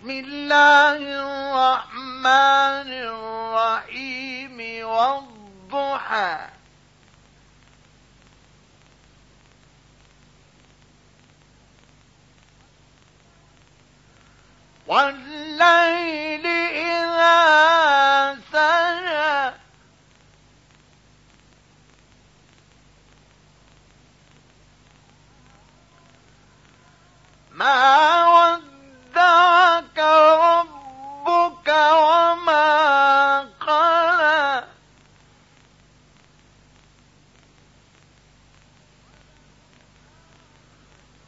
بسم الله الرحمن الرحيم والضحى. والليل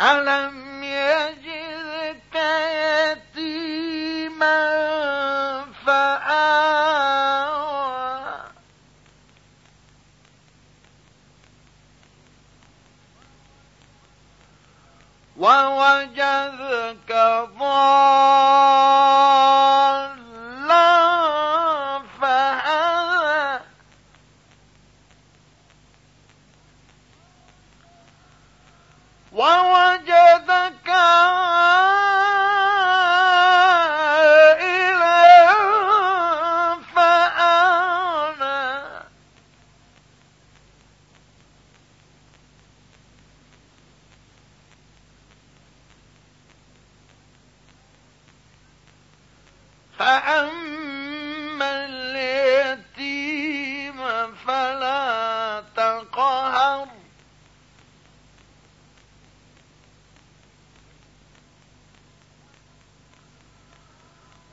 ألم يجدك يتيما فآوى. ووجدك ضالا فهدى. ووجدك فأما اليتيم فلا تقهر.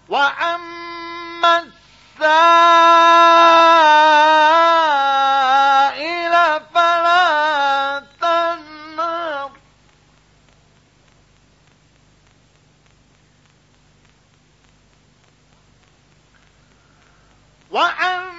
وأما السائل وأما